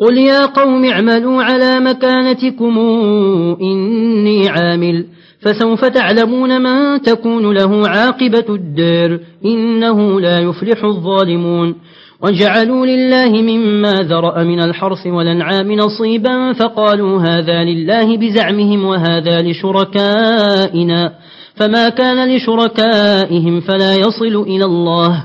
قل يا قوم اعملوا على مكانتكم إني عامل فسوف تعلمون من تكون له عاقبة الدار إنه لا يفلح الظالمون وجعلوا لله مما ذرأ من الحرث والانعام نصيبا فقالوا هذا لله بزعمهم وهذا لشركائنا فما كان لشركائهم فلا يصل إلى الله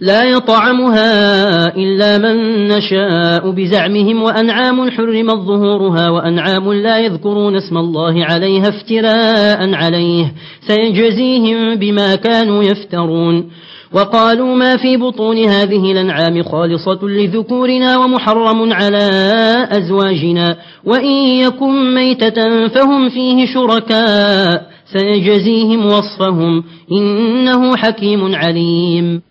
لا يطعمها إلا من نشاء بزعمهم وأنعام حرم ظهورها وأنعام لا يذكرون اسم الله عليها افتراء عليه سيجزيهم بما كانوا يفترون. وقالوا ما في بطون هذه الأنعام خالصة لذكورنا ومحرم على أزواجنا وإن يكن ميتة فهم فيه شركاء سيجزيهم وصفهم إنه حكيم عليم.